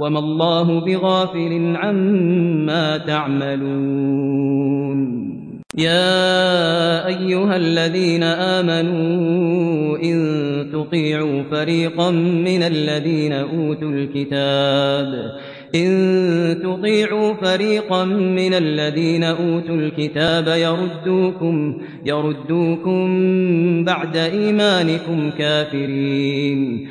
وما الله بغافل عما تعملون. يا أيها الذين آمنوا إن تطيعوا فريقا من الذين أوتوا الكتاب. إن تطيعوا فريقا من الذين أوتوا الكتاب يردوكم يردوكم بعد إيمانكم كافرين.